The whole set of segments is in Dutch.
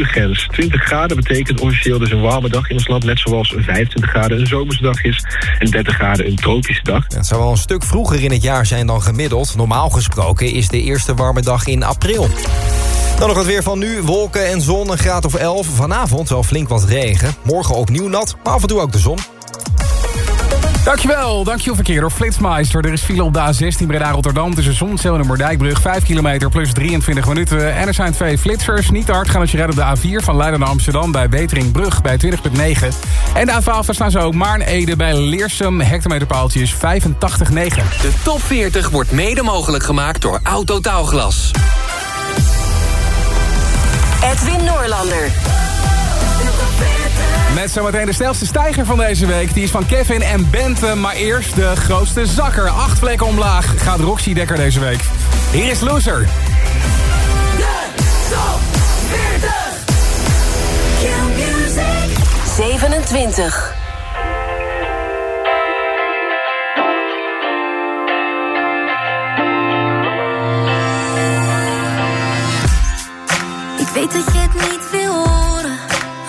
temperatuurgrens. 20 graden betekent officieel dus een warme dag in ons land... net zoals 25 graden een zomerse dag is... en 30 graden een tropische dag. Het zou wel een stuk vroeger in het jaar zijn dan gemiddeld. Normaal gesproken is de eerste warme dag in april. Dan nog het weer van nu. Wolken en zon, een graad of 11. Vanavond wel flink wat regen. Morgen opnieuw nat, maar af en toe ook de zon. Dankjewel, dankjewel verkeer door Flitsmeister. Er is file op de A16 Breda-Rotterdam tussen Zonzeel en de Moerdijkbrug. 5 kilometer plus 23 minuten. En er zijn twee flitsers. Niet te hard gaan als je rijdt op de A4 van Leiden naar Amsterdam... bij Beteringbrug bij 20.9. En de A12, daar staan ze ook Maarn-Ede bij Leersum. Hectometerpaaltjes 85,9. De top 40 wordt mede mogelijk gemaakt door Autotaalglas. Edwin Noorlander. Met zometeen de snelste stijger van deze week. Die is van Kevin en Bente. Maar eerst de grootste zakker. Acht vlekken omlaag gaat Roxy Dekker deze week. Hier is Loser. De top 40. 27. Ik weet dat je het niet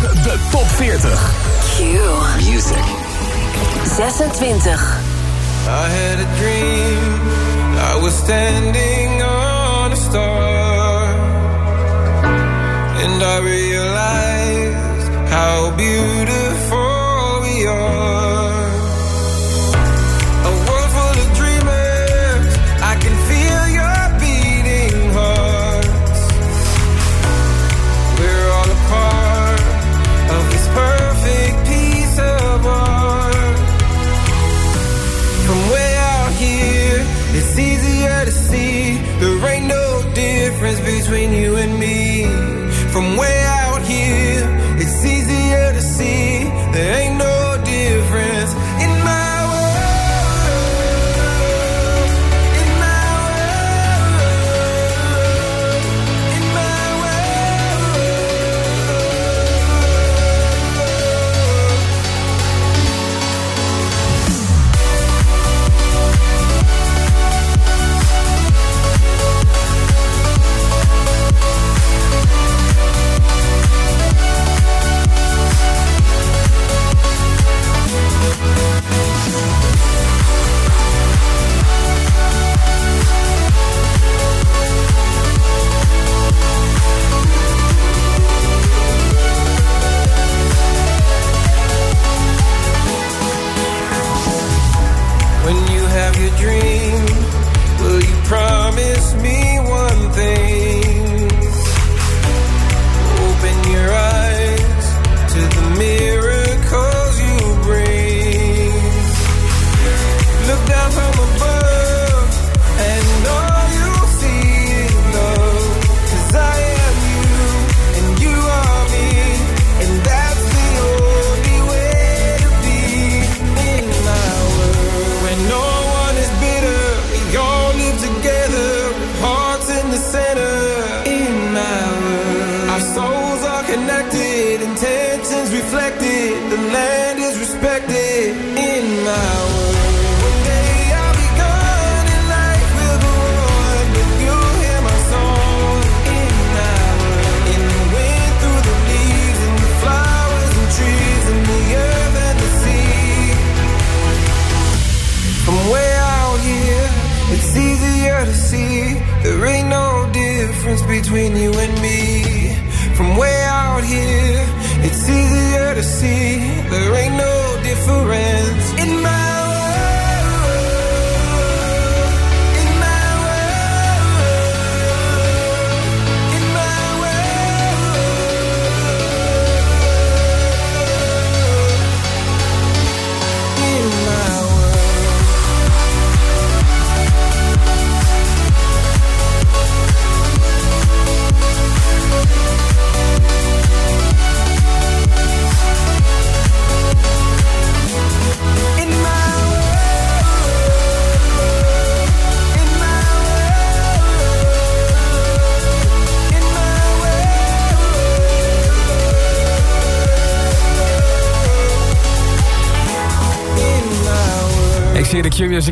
De top 40. Q. Music. 26. I had a dream. I was standing on a star. And I realized how beautiful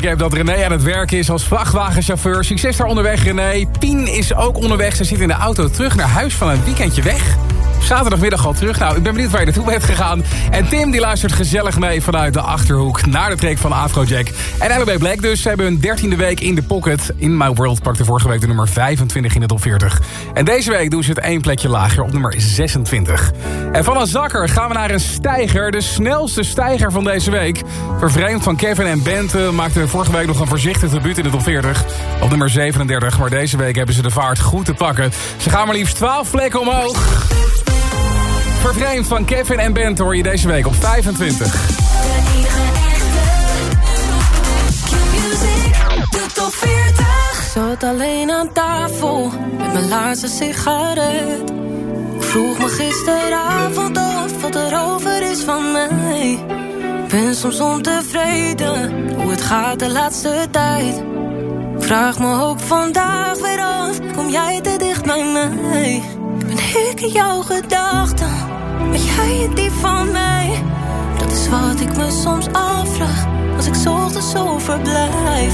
ik heb dat René aan het werk is als vrachtwagenchauffeur. Succes daar onderweg, René. Pien is ook onderweg. Ze zit in de auto terug naar huis van een weekendje weg. Zaterdagmiddag al terug. Nou, ik ben benieuwd waar je naartoe bent gegaan. En Tim die luistert gezellig mee vanuit de Achterhoek... naar de track van Afrojack. En LB Black dus. Ze hebben hun dertiende week in de pocket. In My World pakte vorige week de nummer 25 in de top 40. En deze week doen ze het één plekje lager op nummer 26. En van een zakker gaan we naar een stijger. De snelste stijger van deze week. Vervreemd van Kevin en Bente maakte vorige week nog een voorzichtig debuut in de top 40. Op nummer 37. Maar deze week hebben ze de vaart goed te pakken. Ze gaan maar liefst 12 plekken omhoog. Vervreemd van Kevin en Bent hoor je deze week op 25. De enige echte Q-music, de top 40. Zat alleen aan tafel met mijn laatste sigaret. Vroeg me gisteravond af wat er over is van mij. Ben soms ontevreden hoe het gaat de laatste tijd. Vraag me ook vandaag weer af, kom jij te dicht bij mij? Ben ik in jouw gedachten? Ben jij die van mij? Dat is wat ik me soms afvraag als ik ochtends zo verblijf.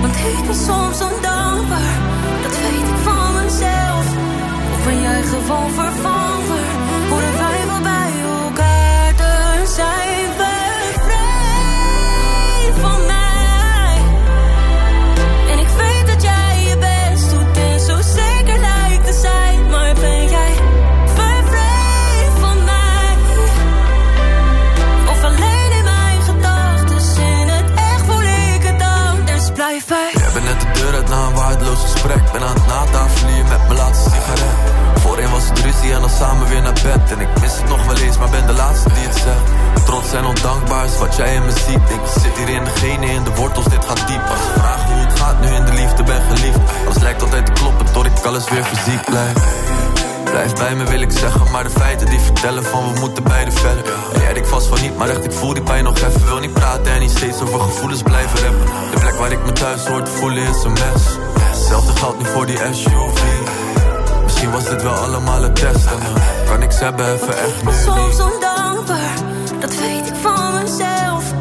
Want ik ben soms ondankbaar, dat weet ik van mezelf. Of ben jij gewoon vervanger? Gesprek. Ben aan het natafelen met mijn laatste sigaret. Voorheen was het ruzie en dan samen weer naar bed. En ik mis het nog wel eens, maar ben de laatste die het zegt. Trots en ondankbaar is wat jij in me ziet. Ik zit hier in de genen, in de wortels, dit gaat diep. Als je vraagt hoe het gaat, nu in de liefde ben geliefd. Alles lijkt altijd te kloppen, tot ik alles weer fysiek blijf. Blijf bij me wil ik zeggen, maar de feiten die vertellen van we moeten beide verder. Jij denkt vast van niet, maar echt ik voel die pijn nog even. Wil niet praten en niet steeds over gevoelens blijven rappen. De plek waar ik me thuis hoor te voelen is een mes. Hetzelfde geldt nu voor die SUV. Misschien was dit wel allemaal een test en kan ik ze hebben even echt nu Soms ondankbaar, dat weet ik van mezelf.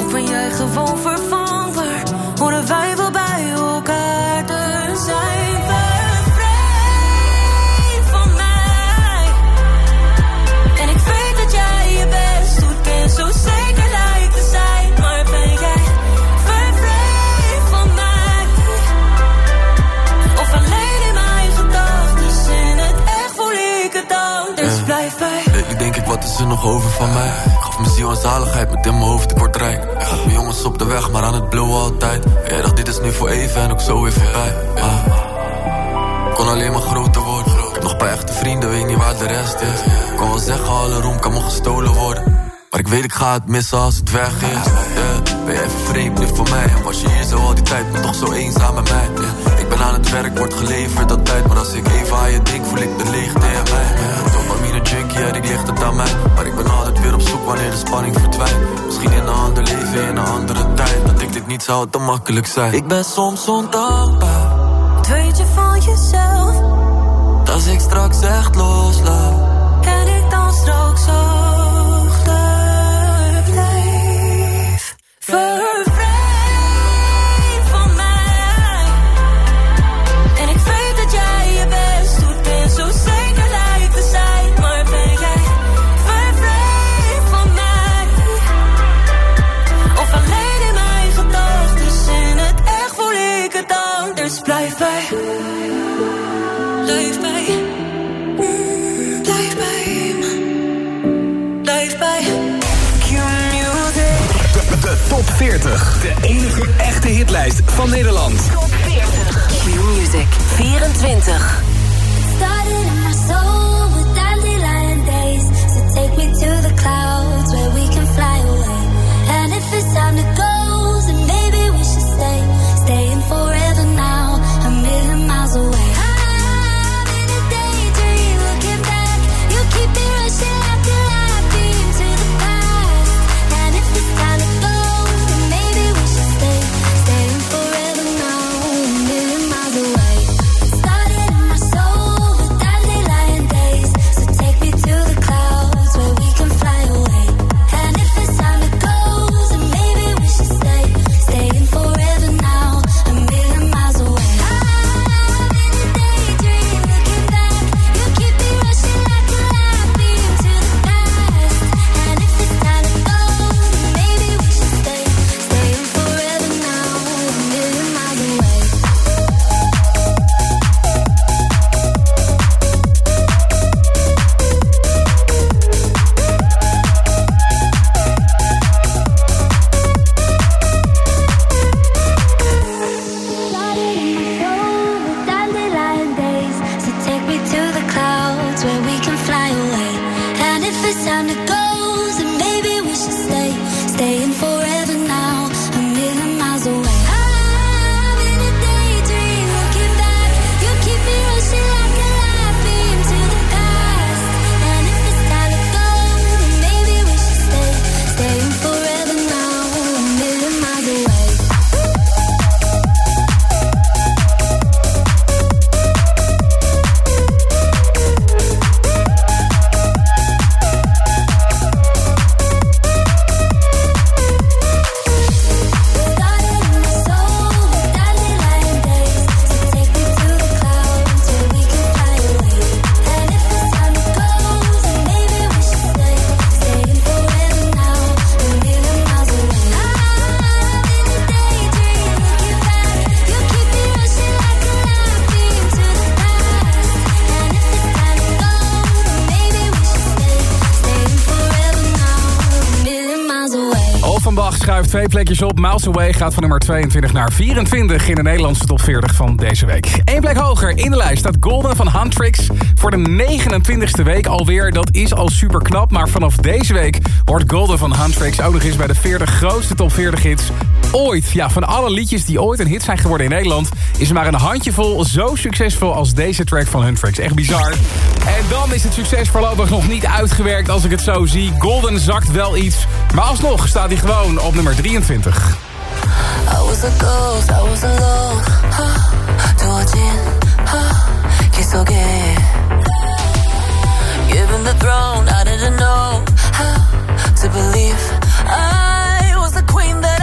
Of ben jij gewoon vervangbaar? Is er nog over van mij? Gaf mijn ziel en zaligheid, met in mijn hoofd, ik word rijk. Mijn jongens op de weg, maar aan het blowen altijd. Jij dacht, dit is nu voor even en ook zo weer voorbij. Ah. Kon alleen maar groter worden. Heb nog paar echte vrienden, weet niet waar de rest is. Ik kon wel zeggen, alle roem kan me gestolen worden. Maar ik weet, ik ga het missen als het weg is. Yeah. Ben je even vreemd nu voor mij? En was je hier zo al die tijd, maar toch zo eenzaam met mij? Ik ben aan het werk, wordt geleverd dat tijd. Maar als ik even aan je denk, voel ik de leegte in mij. Ik een ja die ligt het aan mij. Maar ik ben altijd weer op zoek wanneer de spanning verdwijnt. Misschien in een ander leven, in een andere tijd. Dat ik dit niet zou te makkelijk zijn. Ik ben soms ondankbaar. Dat weet je van jezelf. Als ik straks echt loslaat. Kan ik dan straks ook van Nederland. Top 40. Q-Music 24. plekjes op. Miles Away gaat van nummer 22 naar 24 in de Nederlandse top 40 van deze week. Eén plek hoger in de lijst staat Golden van Huntrix voor de 29ste week alweer. Dat is al super knap, maar vanaf deze week wordt Golden van Huntrix ook nog eens bij de 40 grootste top 40 hits ooit. Ja, van alle liedjes die ooit een hit zijn geworden in Nederland... is er maar een handjevol zo succesvol als deze track van Huntrix. Echt bizar. En dan is het succes voorlopig nog niet uitgewerkt als ik het zo zie. Golden zakt wel iets maar alsnog staat hij gewoon op nummer 23. I was a queen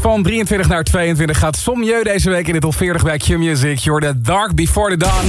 van 23 naar 22 gaat Somjeu deze week in de top 40 bij Q-Music. Je hoorde Dark Before the Dawn.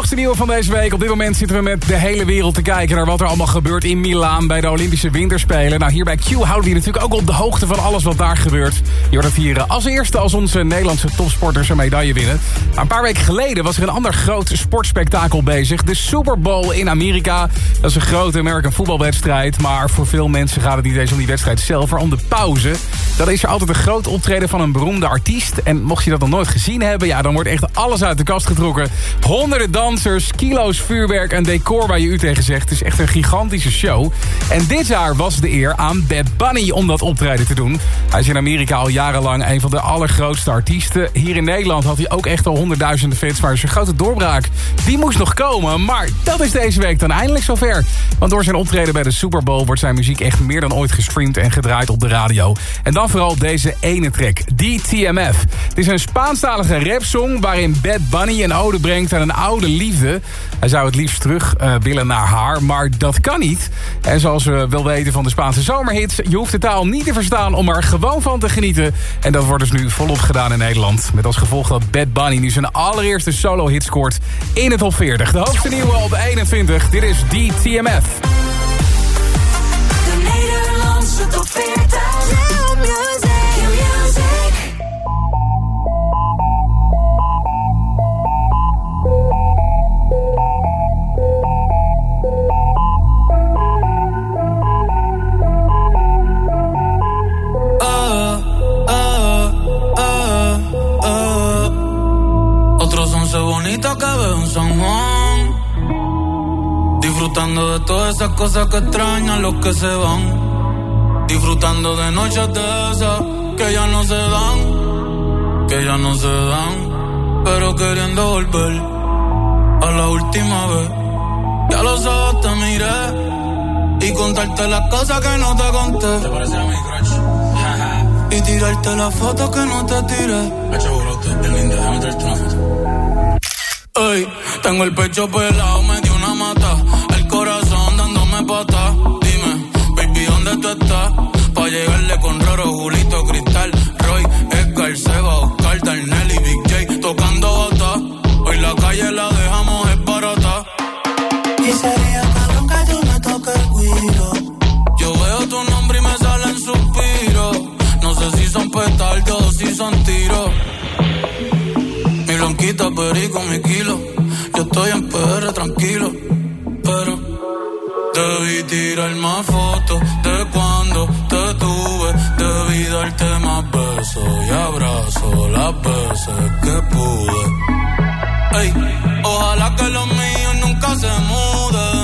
Hoogste nieuwe van deze week. Op dit moment zitten we met de hele wereld te kijken naar wat er allemaal gebeurt in Milaan bij de Olympische Winterspelen. Nou, hier bij Q houden we je natuurlijk ook op de hoogte van alles wat daar gebeurt. Je het hier eh, als eerste als onze Nederlandse topsporters een medaille winnen. Maar een paar weken geleden was er een ander groot sportspektakel bezig. De Super Bowl in Amerika. Dat is een grote American voetbalwedstrijd. Maar voor veel mensen gaat het niet eens om die wedstrijd zelf, maar om de pauze. Dat is er altijd een groot optreden van een beroemde artiest. En mocht je dat nog nooit gezien hebben, ja, dan wordt echt alles uit de kast getrokken. Honderden dansers, kilo's vuurwerk en decor waar je u tegen zegt. Het is echt een gigantische show. En dit jaar was de eer aan Bad Bunny om dat optreden te doen. Hij is in Amerika al jarenlang een van de allergrootste artiesten. Hier in Nederland had hij ook echt al honderdduizenden fans. Maar zijn grote doorbraak, die moest nog komen. Maar dat is deze week dan eindelijk zover. Want door zijn optreden bij de Super Bowl wordt zijn muziek echt meer dan ooit gestreamd en gedraaid op de radio. En dan vooral deze ene track, DTMF. Het is een Spaanstalige rapsong waarin Bad Bunny een ode brengt aan een oude Hij zou het liefst terug eh, willen naar haar, maar dat kan niet. En zoals we wel weten van de Spaanse zomerhits... je hoeft de taal niet te verstaan om er gewoon van te genieten. En dat wordt dus nu volop gedaan in Nederland. Met als gevolg dat Bad Bunny nu zijn allereerste solo-hit scoort in het top 40. De hoogste nieuwe op 21. Dit is DTMF. De Nederlandse top 40. De todas esas cosas que extrañan los que se van. Disfrutando de noches de esas que ya no se dan. Que ya no se dan. Pero queriendo volver a la última vez. Ya los ojos te miré. Y contarte las cosas que no te conté. ¿Te parece a mi crush? Y tirarte las fotos que no te tiré. Ey, tengo el pecho pelado, me Pa' llegarle con Roro, Julito, Cristal, Roy, Edgar, Seba, Oscar, Darnell y Big J. Tocando bata. Hoy la calle la dejamos es barata. Y sería que tú me toques el guiro. Yo veo tu nombre y me salen suspiros. No sé si son petardos o si son tiros. Mi blanquita, perico, mi kilo. Yo estoy en PR tranquilo, pero debí tirar más fotos de cuando. Debí darte más besos y abrazos las veces que pude. Ey, ojalá que los míos nunca se muden.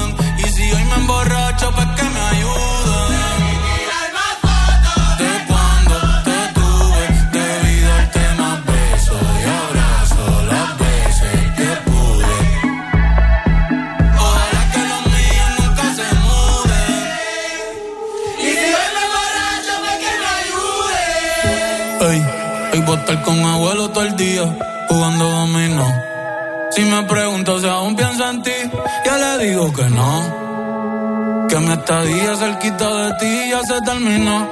Estadía cerquita de ti ya se terminó.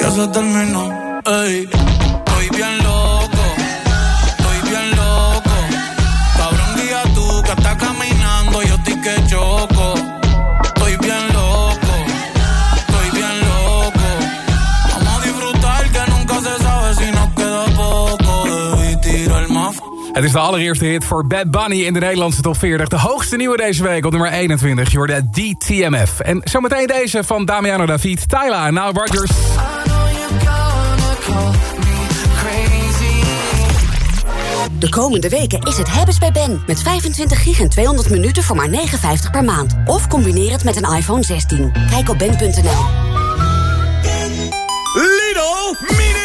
Ya se terminó. Ey, Het is de allereerste hit voor Bad Bunny in de Nederlandse top 40. De hoogste nieuwe deze week op nummer 21. Je hoorde DTMF. En zometeen deze van Damiano David, Tyla en Now Rogers. De komende weken is het hebben's bij Ben. Met 25 gig en 200 minuten voor maar 59 per maand. Of combineer het met een iPhone 16. Kijk op ben.nl. Lidl Mini!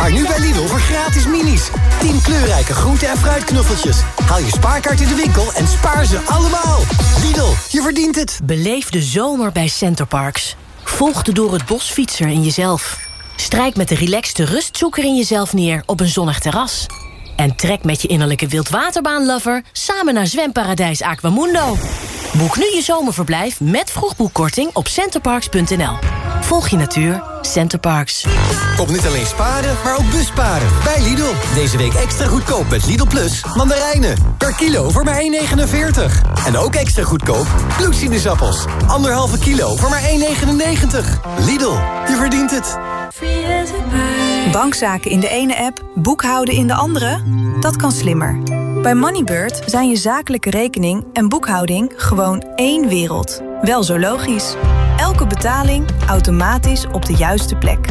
Spaar nu bij Lidl voor gratis minis. 10 kleurrijke groente- en fruitknuffeltjes. Haal je spaarkaart in de winkel en spaar ze allemaal. Lidl, je verdient het. Beleef de zomer bij Centerparks. Volg de door het bos fietser in jezelf. Strijk met de relaxte rustzoeker in jezelf neer op een zonnig terras. En trek met je innerlijke wildwaterbaanlover samen naar zwemparadijs Aquamundo. Boek nu je zomerverblijf met vroegboekkorting op centerparks.nl. Volg je natuur, Centerparks. Kom niet alleen sparen, maar ook busparen. Bij Lidl. Deze week extra goedkoop met Lidl Plus mandarijnen. Per kilo voor maar 1,49. En ook extra goedkoop bloedsinusappels. Anderhalve kilo voor maar 1,99. Lidl, je verdient het. Bankzaken in de ene app, boekhouden in de andere? Dat kan slimmer. Bij Moneybird zijn je zakelijke rekening en boekhouding gewoon één wereld. Wel zo logisch. Elke betaling automatisch op de juiste plek.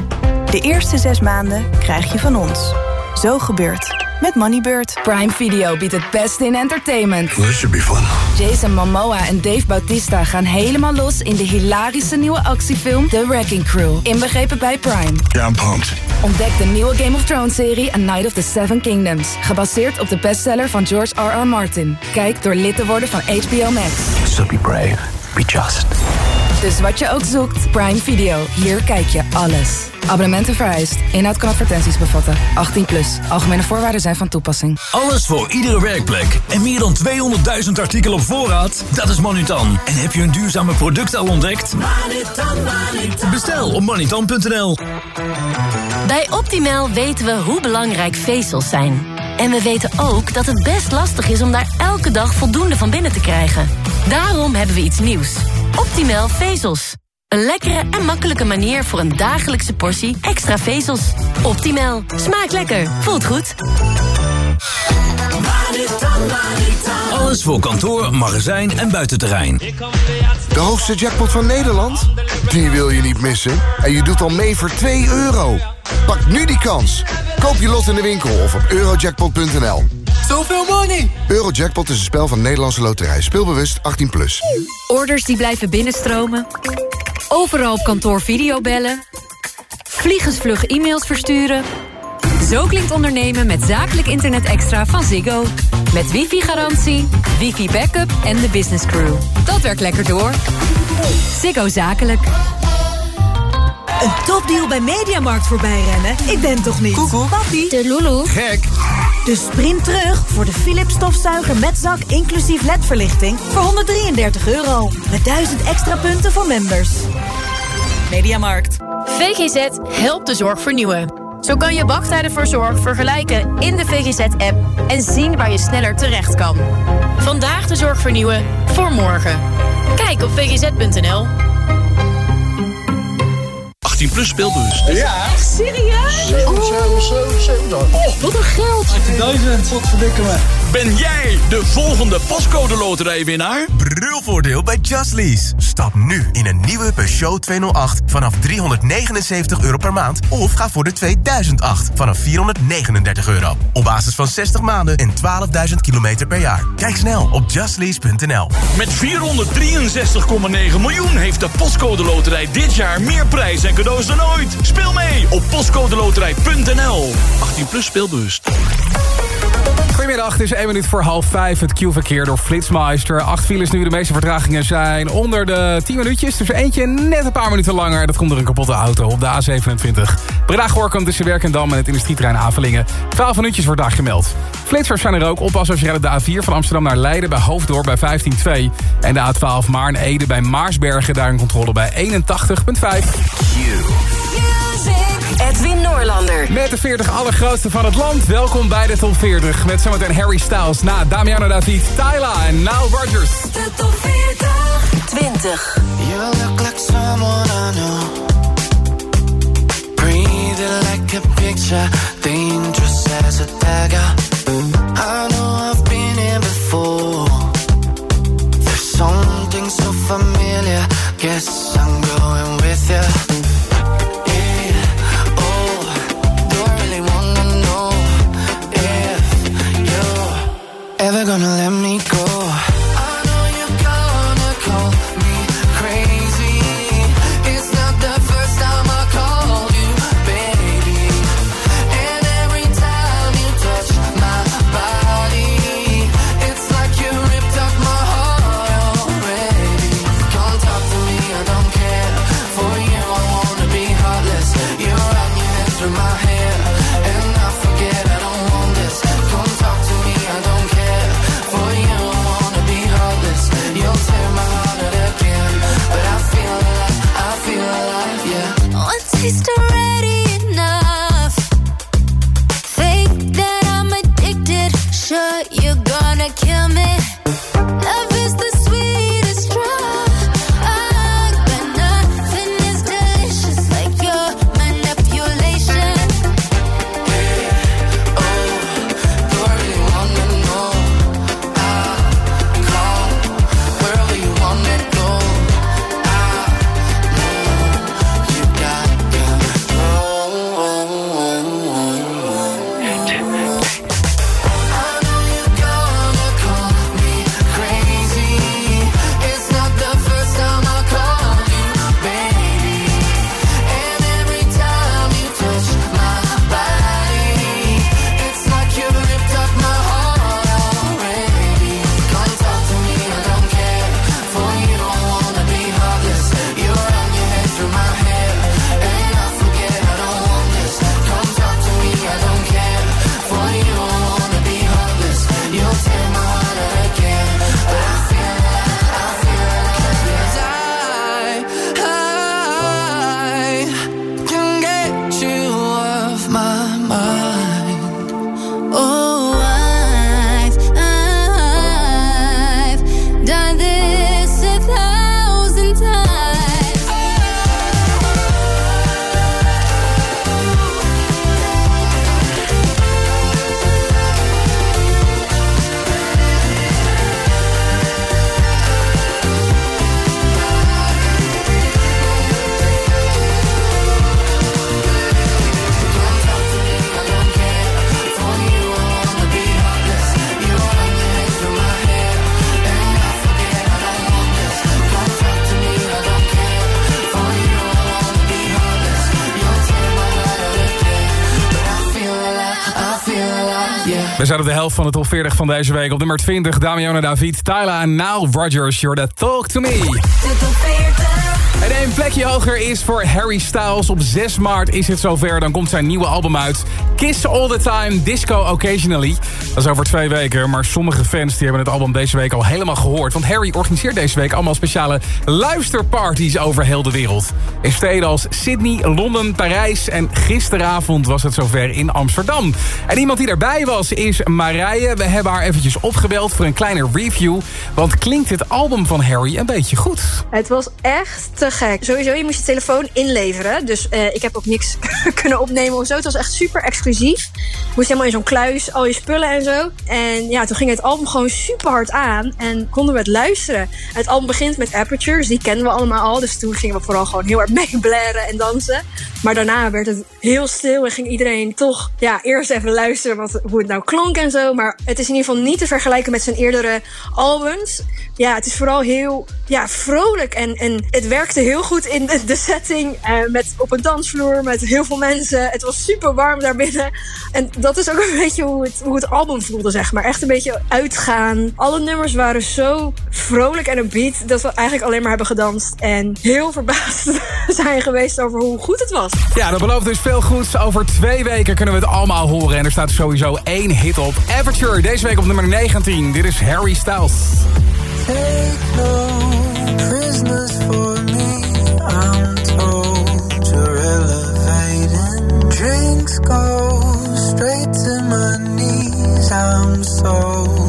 De eerste zes maanden krijg je van ons. Zo gebeurt met Moneybird. Prime Video biedt het beste in entertainment. This should be fun. Jason Momoa en Dave Bautista gaan helemaal los in de hilarische nieuwe actiefilm The Wrecking Crew. Inbegrepen bij Prime. Yeah, I'm pumped. Ontdek de nieuwe Game of Thrones serie A Night of the Seven Kingdoms. Gebaseerd op de bestseller van George R.R. Martin. Kijk door lid te worden van HBO Max. So be brave. Be just. Dus wat je ook zoekt, Prime Video. Hier kijk je alles. Abonnementen vereist. Inhoud kan advertenties bevatten. 18 plus. Algemene voorwaarden zijn van toepassing. Alles voor iedere werkplek. En meer dan 200.000 artikelen op voorraad? Dat is Manutan. En heb je een duurzame product al ontdekt? Manutan, Manutan. Bestel op manutan.nl. Bij Optimal weten we hoe belangrijk vezels zijn. En we weten ook dat het best lastig is om daar elke dag voldoende van binnen te krijgen. Daarom hebben we iets nieuws. Optimal vezels. Een lekkere en makkelijke manier voor een dagelijkse portie extra vezels. Optimal. Smaakt lekker. Voelt goed. Alles voor kantoor, magazijn en buitenterrein. De hoogste jackpot van Nederland? Die wil je niet missen. En je doet al mee voor 2 euro. Pak nu die kans. Koop je lot in de winkel of op eurojackpot.nl. Zoveel money! Eurojackpot is een spel van Nederlandse Loterij. Speelbewust 18+. Plus. Orders die blijven binnenstromen. Overal op kantoor videobellen. Vliegensvlug e-mails versturen. Zo klinkt ondernemen met zakelijk internet extra van Ziggo. Met wifi-garantie, wifi-backup en de business crew. Dat werkt lekker door. Ziggo Zakelijk. Een topdeal bij Mediamarkt voorbij rennen? Ik ben toch niet? Koekoek. Papi. De Lulu. Gek. Dus sprint terug voor de Philips stofzuiger met zak inclusief ledverlichting voor 133 euro. Met 1000 extra punten voor members. Mediamarkt. VGZ helpt de zorg vernieuwen. Zo kan je wachttijden voor zorg vergelijken in de VGZ-app... en zien waar je sneller terecht kan. Vandaag de zorg vernieuwen voor morgen. Kijk op vgz.nl. 18 plus speelbewust. Ja. Echt serieus? 7, 7, 7, 7 Oh, wat een geld. 18.000, wat verdikken me. Ben jij de volgende pascode loterijwinnaar? Brulvoordeel bij Just Lease. Stap nu in een nieuwe Peugeot 208 vanaf 379 euro per maand. Of ga voor de 2008 vanaf 439 euro. Op basis van 60 maanden en 12.000 kilometer per jaar. Kijk snel op justlease.nl. Met 463,9 miljoen heeft de Postcode Loterij dit jaar meer prijs en cadeaus dan. Speel mee op postcodeloterij.nl. 18 plus speelbewust. Goedemiddag, het is 1 minuut voor half 5. Het Q-verkeer door Flitsmeister. Acht files nu, de meeste vertragingen zijn onder de 10 minuutjes. Dus eentje net een paar minuten langer. Dat komt door een kapotte auto op de A27. Breda-Gorkum tussen Werkendam en het industrieterrein Avelingen. 12 minuutjes wordt daar gemeld. Flitsers zijn er ook. Oppas als je rijdt de A4 van Amsterdam naar Leiden bij Hoofddorp bij 15.2. En de A12 Maarn-Ede bij Maarsbergen. Daar een controle bij 81.5. Edwin Noorlander. Met de 40 allergrootste van het land. Welkom bij de top 40. Met zometeen Harry Styles na Damiano David, Tyla en Nile Rodgers. De top 40. 20. You look like someone I know. Breathing like a picture, dangerous as a dagger. I know I've been here before. There's something so familiar. Guess I'm going with you. De helft van de top 40 van deze week. Op nummer 20 Damiano David, Tyla en Nile Rodgers. You're the talk to me. De top 40. En één plekje hoger is voor Harry Styles. Op 6 maart is het zover. Dan komt zijn nieuwe album uit. Kiss All The Time, Disco Occasionally. Dat is over twee weken. Maar sommige fans die hebben het album deze week al helemaal gehoord. Want Harry organiseert deze week allemaal speciale luisterparties over heel de wereld. In steden als Sydney, Londen, Parijs. En gisteravond was het zover in Amsterdam. En iemand die daarbij was is Marije. We hebben haar eventjes opgebeld voor een kleine review. Want klinkt het album van Harry een beetje goed? Het was echt te gek. Sowieso, je moest je telefoon inleveren. Dus eh, ik heb ook niks kunnen opnemen of zo. Het was echt super exclusief. Je moest helemaal in zo'n kluis, al je spullen en zo. En ja, toen ging het album gewoon super hard aan. En konden we het luisteren. Het album begint met Apertures, die kennen we allemaal al. Dus toen gingen we vooral gewoon heel hard mee blaren en dansen. Maar daarna werd het heel stil en ging iedereen toch ja, eerst even luisteren wat, hoe het nou klonk en zo. Maar het is in ieder geval niet te vergelijken met zijn eerdere albums. Ja, het is vooral heel ja, vrolijk en, en het werkte heel goed in de, setting. eh, met, op een dansvloer met heel veel mensen. Het was super warm daar En dat is ook een beetje hoe het, hoe het album voelde, zeg maar. Echt een beetje uitgaan. Alle nummers waren zo vrolijk en een beat dat we eigenlijk alleen maar hebben gedanst. En heel verbaasd zijn geweest over hoe goed het was. Ja, dat belooft dus veel goeds. Over twee weken kunnen we het allemaal horen. En er staat sowieso één hit op. Aperture, deze week op nummer 19. Dit is Harry Styles. Take no knees. I'm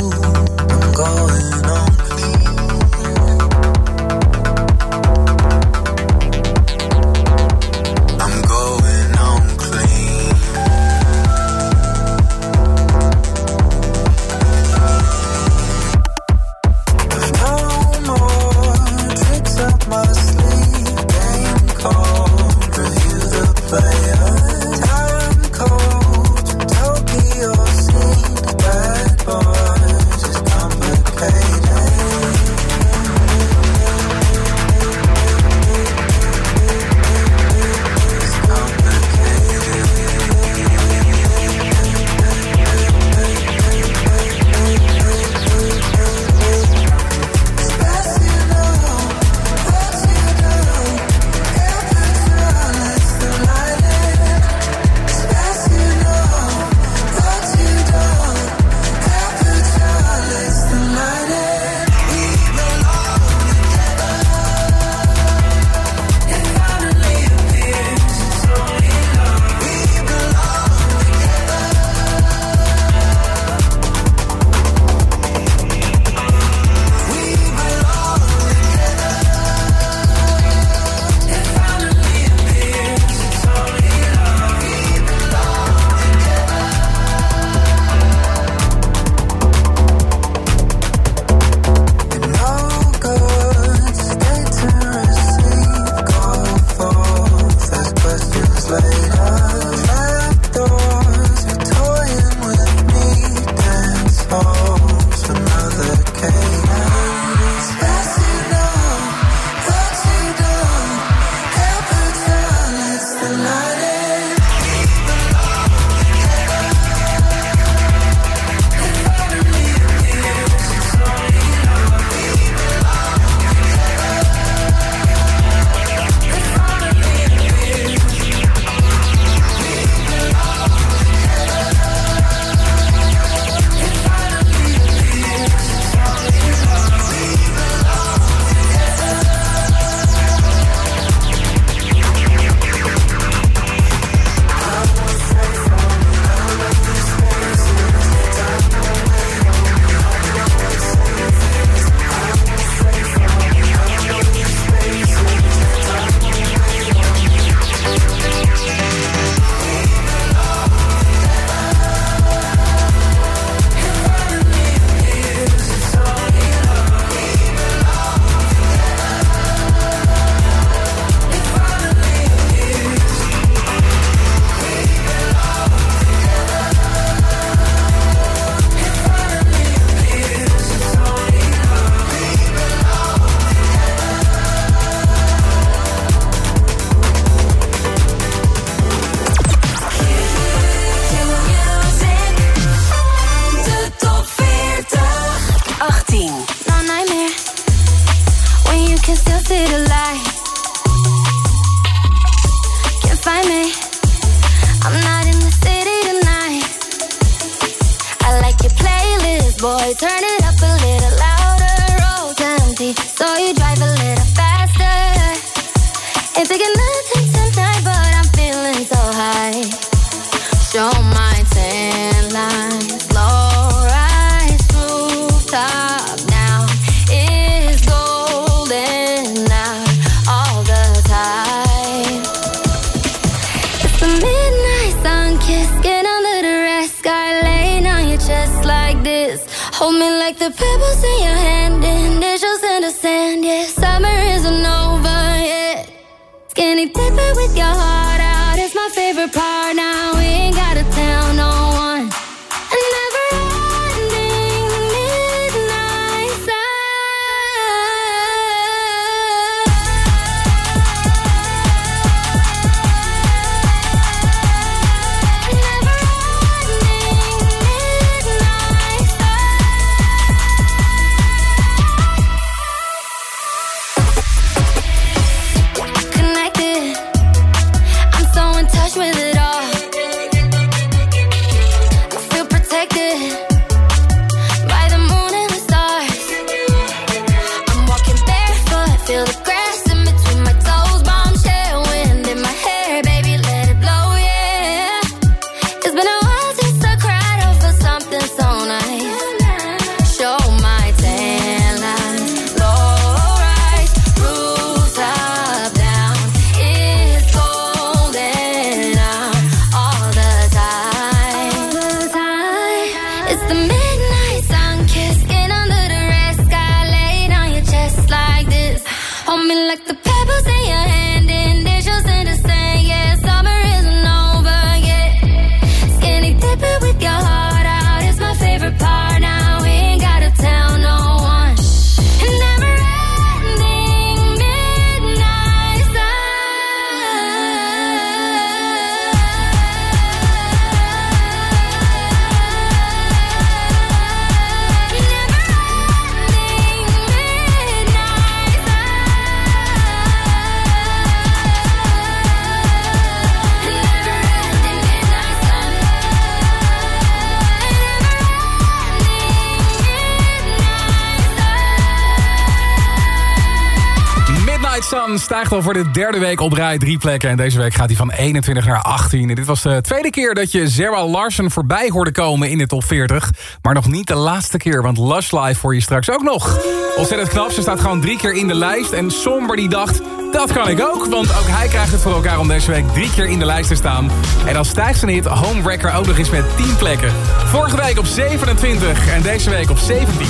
Midnight Sun stijgt al voor de derde week op rij drie plekken. En deze week gaat hij van 21 naar 18. En dit was de tweede keer dat je Zerwa Larsen voorbij hoorde komen in de top 40. Maar nog niet de laatste keer, want Lush Live voor je straks ook nog. Ontzettend knap, ze staat gewoon drie keer in de lijst. En Somber die dacht, dat kan ik ook. Want ook hij krijgt het voor elkaar om deze week drie keer in de lijst te staan. En dan stijgt zijn hit Homewrecker ook nog eens met 10 plekken. Vorige week op 27 en deze week op 17.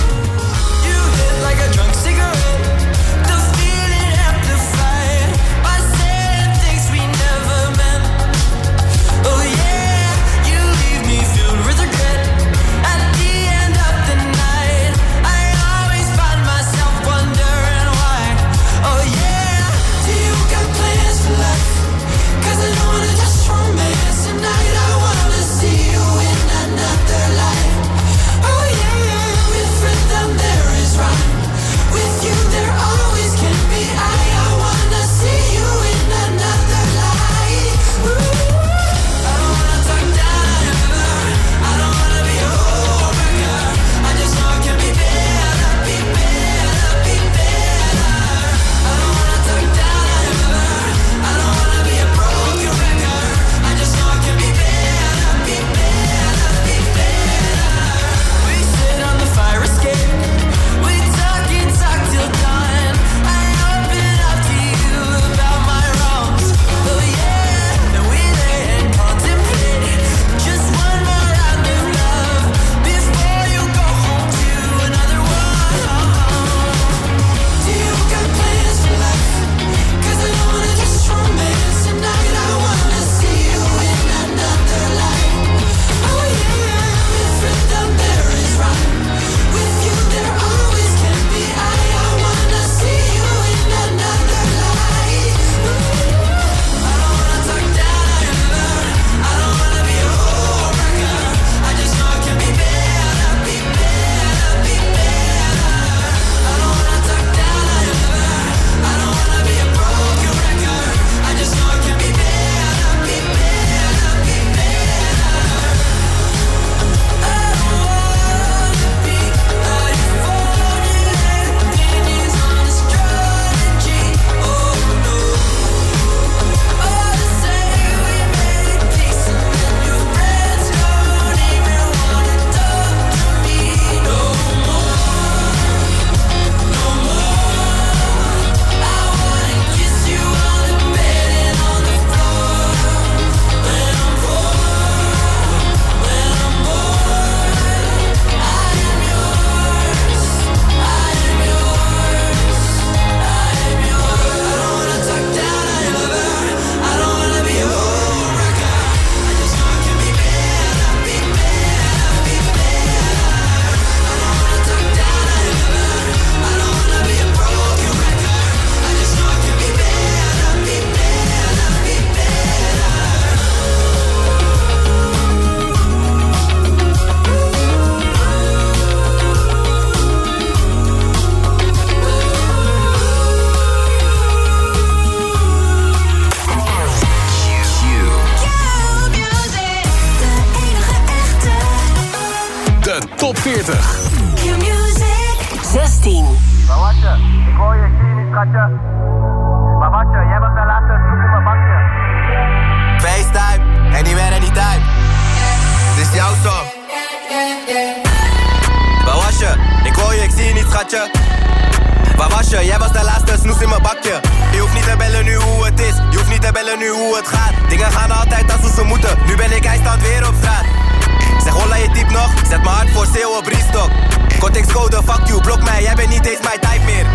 Schatje. Maar wat je, jij was de laatste snoep in mijn bakje. FaceTime, anywhere, anytime. Dit is jouw song. Waar was je? Ik hoor je, ik zie je niet, schatje. Waar was je? Jij was de laatste snoes in mijn bakje. Je hoeft niet te bellen nu hoe het is. Je hoeft niet te bellen nu hoe het gaat. Dingen gaan altijd als hoe ze moeten. Nu ben ik eindstand weer op straat. Zeg holla je type nog, zet mijn hart voor sale op restock. Cortex code, fuck you, blok mij, jij bent niet eens mijn type meer.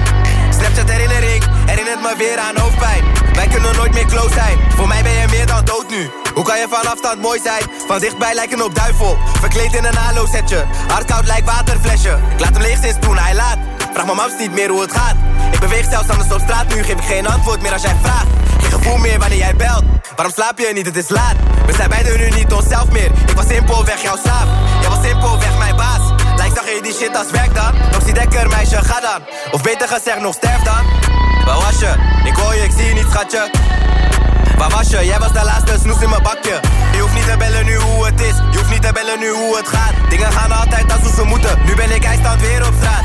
Snapchat herinnering, herinnert me weer aan hoofdpijn. Wij kunnen nooit meer close zijn, voor mij ben je meer dan dood nu. Hoe kan je van afstand mooi zijn? Van dichtbij lijken op duivel. Verkleed in een halo setje. Hardkoud lijkt waterflesje. Ik laat hem leeg sinds toen hij laat. Vraag mijn mams niet meer hoe het gaat. Ik beweeg zelfs anders op straat, nu geef ik geen antwoord meer als jij vraagt. Geen gevoel meer wanneer jij belt. Waarom slaap je niet? Het is laat. We zijn beiden nu niet onszelf meer. Ik was simpelweg jouw slaaf. Jij was simpelweg mijn baas. Lijkt zag je die shit als werk dan? Nog zie dekker, meisje, ga dan. Of beter gezegd, nog sterf dan. Waar was je? Ik je, ik zie je niet, schatje. Waar was je? Jij was de laatste snoes in mijn bakje. Je hoeft niet te bellen nu hoe het is. Je hoeft niet te bellen nu hoe het gaat. Dingen gaan altijd als hoe ze moeten. Nu ben ik eindstand weer op straat.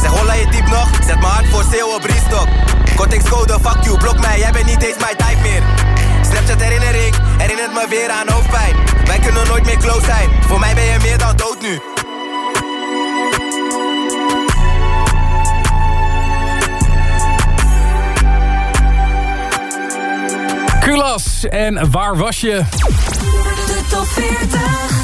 Zeg holla je type nog, zet mijn hart voor sale op restock. Cortex code, fuck you, blok mij, jij bent niet eens mijn type meer. Snapchat herinnering, herinnert me weer aan hoofdpijn. Wij kunnen nooit meer close zijn, voor mij ben je meer dan dood nu. Kulas, en waar was je? De top 40.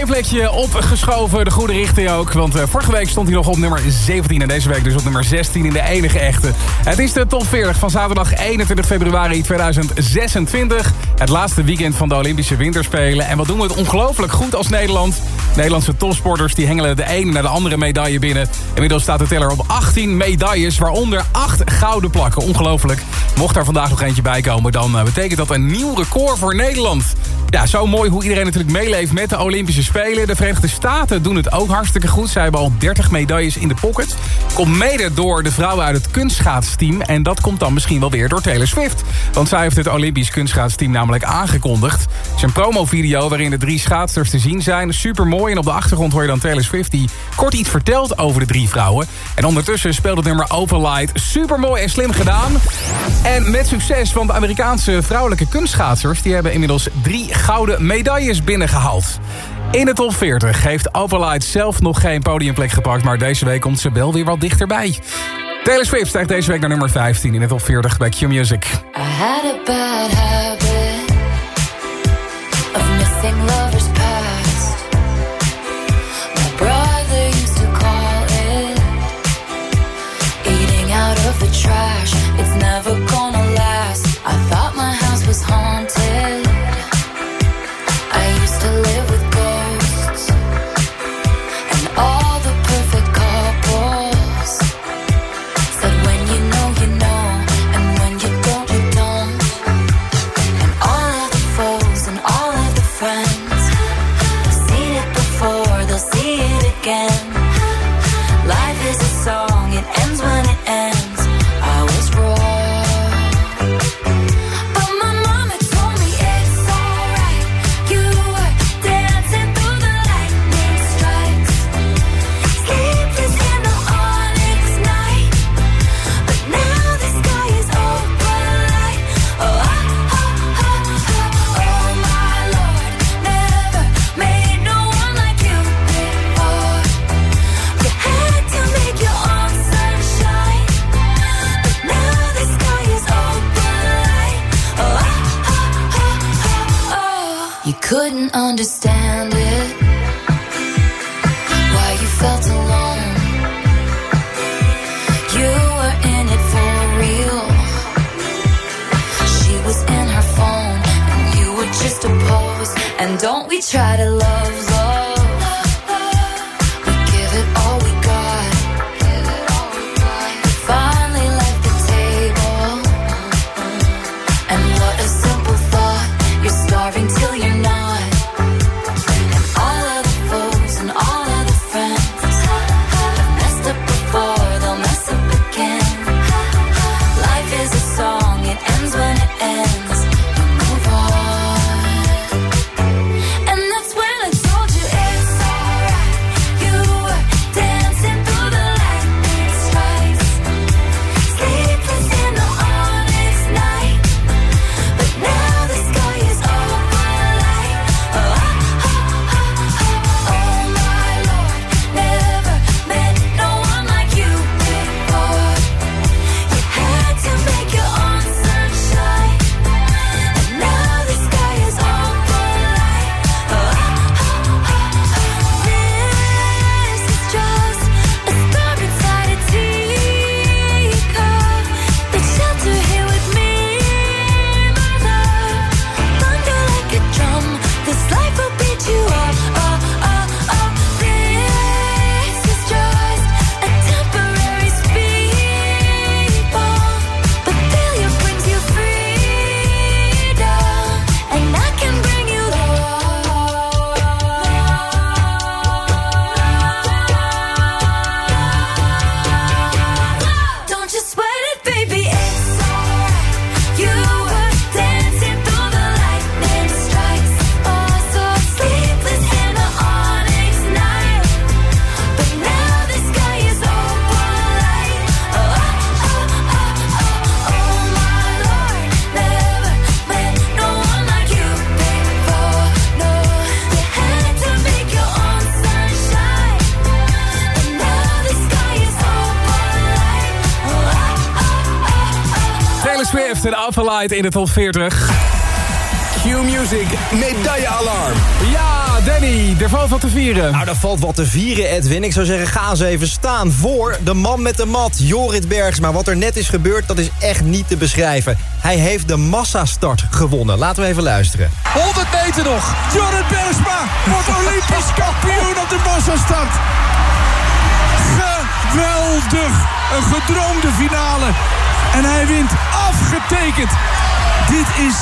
Eén plekje opgeschoven, de goede richting ook. Want eh, vorige week stond hij nog op nummer 17 en deze week dus op nummer 16 in de enige echte. Het is de top 40 van zaterdag 21 februari 2026. Het laatste weekend van de Olympische Winterspelen. En wat doen we het ongelooflijk goed als Nederland. Nederlandse topsporters die hengelen de ene naar de andere medaille binnen. Inmiddels staat de teller op 18 medailles, waaronder 8 gouden plakken. Ongelooflijk. Mocht daar vandaag nog eentje bij komen, dan eh, betekent dat een nieuw record voor Nederland. Ja, zo mooi hoe iedereen natuurlijk meeleeft met de Olympische Spelen. De Verenigde Staten doen het ook hartstikke goed. Zij hebben al 30 medailles in de pocket. Komt mede door de vrouwen uit het kunstschaatsteam. En dat komt dan misschien wel weer door Taylor Swift. Want zij heeft het Olympisch kunstschaatsteam namelijk aangekondigd. Het is een promovideo waarin de drie schaatsters te zien zijn. Super mooi. En op de achtergrond hoor je dan Taylor Swift die kort iets vertelt over de drie vrouwen. En ondertussen speelt het nummer Overlight. Super mooi en slim gedaan. En met succes, want de Amerikaanse vrouwelijke kunstschaatsers... die hebben inmiddels drie gouden medailles binnengehaald. In de top 40 heeft Overlight zelf nog geen podiumplek gepakt... maar deze week komt ze wel weer wat dichterbij. Taylor Swift stijgt deze week naar nummer 15 in de top 40 bij bad habit of missing in de top 40. Q-Music, medaillealarm. Ja, Danny, er valt wat te vieren. Nou, er valt wat te vieren, Edwin. Ik zou zeggen, ga eens even staan voor de man met de mat, Jorrit Bergsma. Wat er net is gebeurd, dat is echt niet te beschrijven. Hij heeft de massastart gewonnen. Laten we even luisteren. 100 meter nog. Jorrit Bergsma wordt Olympisch kampioen op de massastart. Geweldig. Een gedroomde finale. En hij wint afgetekend. Dit is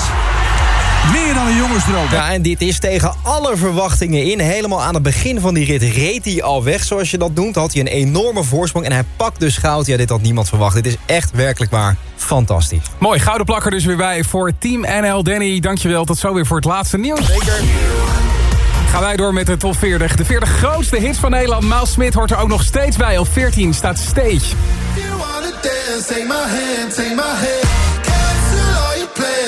meer dan een jongensdroom. Ja, en dit is tegen alle verwachtingen in. Helemaal aan het begin van die rit reed hij al weg, zoals je dat noemt. Had hij een enorme voorsprong en hij pakt dus goud. Ja, dit had niemand verwacht. Dit is echt werkelijk waar fantastisch. Mooi, gouden plakker dus weer bij voor Team NL. Danny, dankjewel. Tot zo weer voor het laatste nieuws. Zeker. Gaan wij door met de top 40. De 40 grootste hits van Nederland. Miles Smit hoort er ook nog steeds bij. Op 14 staat Stage.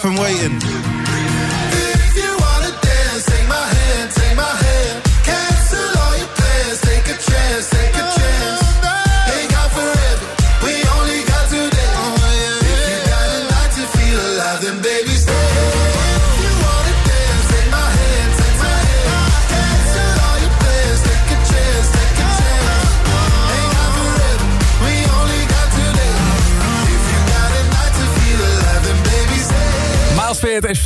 from waiting.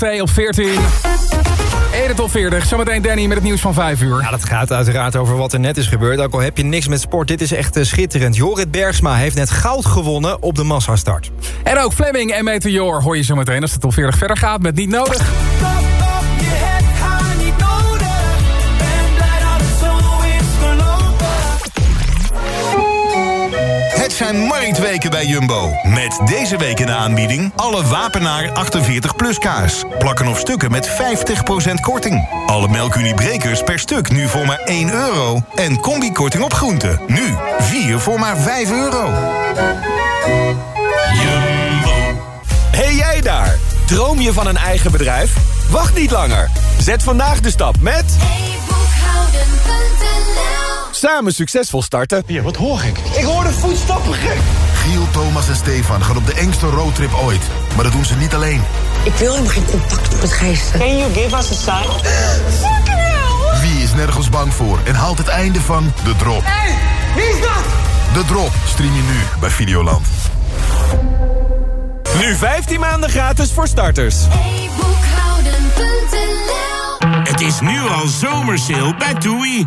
SV op 14. In de top 40. Zometeen Danny met het nieuws van 5 uur. Ja, dat gaat uiteraard over wat er net is gebeurd. Ook al heb je niks met sport, dit is echt eh, schitterend. Jorrit Bergsma heeft net goud gewonnen op de massastart. En ook Fleming en Meteor hoor je zometeen als de top 40 verder gaat met Niet Nodig. Zijn marktweken bij Jumbo. Met deze week in de aanbieding... alle Wapenaar 48 plus kaas. Plakken of stukken met 50% korting. Alle melkuniebrekers per stuk nu voor maar 1 euro. En combikorting op groenten. Nu 4 voor maar 5 euro. Hey jij daar! Droom je van een eigen bedrijf? Wacht niet langer. Zet vandaag de stap met... Samen succesvol starten. Ja, wat hoor ik? Ik hoor de voetstappen gek. Giel, Thomas en Stefan gaan op de engste roadtrip ooit. Maar dat doen ze niet alleen. Ik wil helemaal geen contact met geesten. Can you give us a sign? Fucking hell! Wie is nergens bang voor en haalt het einde van De Drop? Hey, wie is dat? De Drop stream je nu bij Videoland. Nu 15 maanden gratis voor starters. Het is nu al zomersale bij TUI.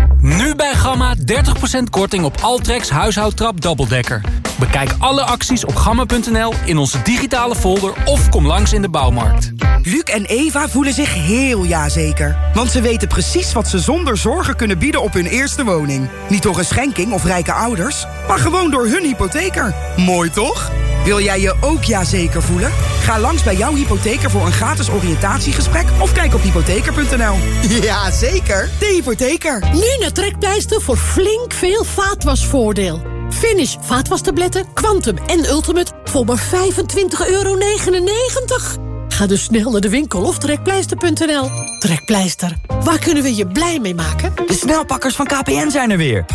Nu bij Gamma 30% korting op Altrex huishoudtrap dubbeldekker. Bekijk alle acties op gamma.nl in onze digitale folder of kom langs in de bouwmarkt. Luc en Eva voelen zich heel jazeker. Want ze weten precies wat ze zonder zorgen kunnen bieden op hun eerste woning. Niet door een schenking of rijke ouders, maar gewoon door hun hypotheker. Mooi toch? Wil jij je ook jazeker voelen? Ga langs bij jouw hypotheker voor een gratis oriëntatiegesprek... of kijk op hypotheker.nl. Ja, zeker. De hypotheker. Nu Trekpleister voor flink veel vaatwasvoordeel. Finish vaatwastabletten, Quantum en Ultimate voor maar 25,99 euro. Ga dus snel naar de winkel of trekpleister.nl. Trekpleister, waar kunnen we je blij mee maken? De snelpakkers van KPN zijn er weer.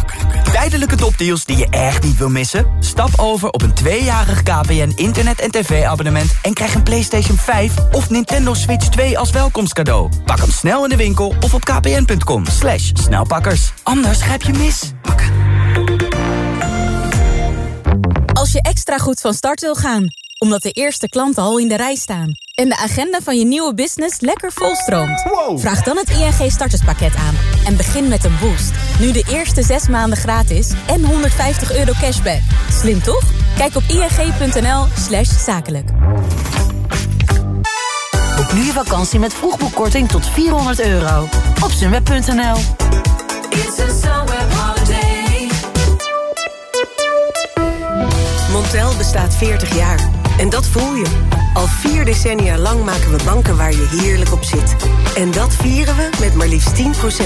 Tijdelijke topdeals die je echt niet wil missen? Stap over op een tweejarig KPN internet- en tv-abonnement... en krijg een PlayStation 5 of Nintendo Switch 2 als welkomstcadeau. Pak hem snel in de winkel of op kpn.com. Slash snelpakkers. Anders grijp je mis. Als je extra goed van start wil gaan, omdat de eerste klanten al in de rij staan... en de agenda van je nieuwe business lekker volstroomt... vraag dan het ING starterspakket aan en begin met een boost. Nu de eerste zes maanden gratis en 150 euro cashback. Slim toch? Kijk op ing.nl slash zakelijk. Boek nu je vakantie met vroegboekkorting tot 400 euro. Op sunweb.nl Montel bestaat 40 jaar. En dat voel je. Al vier decennia lang maken we banken waar je heerlijk op zit. En dat vieren we met maar liefst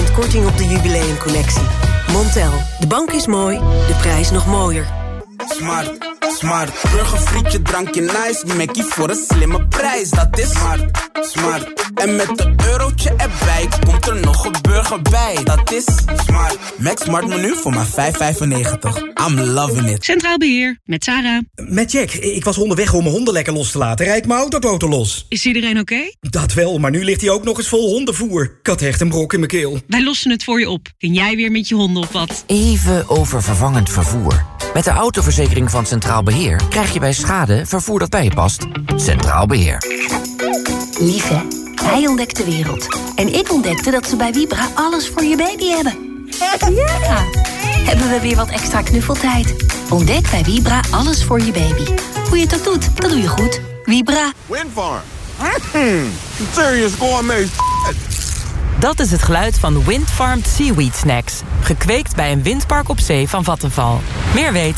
10% korting op de jubileumcollectie. Montel, de bank is mooi, de prijs nog mooier. Smart, smart. Burgerfrietje, drankje nice. Mackie voor een slimme prijs, dat is smart, smart. En met een eurotje erbij komt er nog een burger bij, dat is smart. Max Smart menu voor maar 5,95. I'm loving it. Centraal Beheer, met Sarah. Met Jack. Ik was onderweg om mijn honden lekker los te laten. Rijd mijn autoboten los. Is iedereen oké? Dat wel, maar nu ligt hij ook nog eens vol hondenvoer. Ik had echt een brok in mijn keel. Wij lossen het voor je op. Kun jij weer met je honden op wat? Even over vervangend vervoer. Met de autoverzekering van Centraal Beheer krijg je bij schade vervoer dat bij je past. Centraal Beheer. Lieve, hij ontdekt de wereld. En ik ontdekte dat ze bij Vibra alles voor je baby hebben. Ja! Hebben we weer wat extra knuffeltijd. Ontdek bij Vibra alles voor je baby. Hoe je het ook doet, dat doe je goed. Vibra. Windfarm. Mm, serious gourmet Dat is het geluid van Windfarmed Seaweed Snacks. Gekweekt bij een windpark op zee van Vattenval. Meer weten?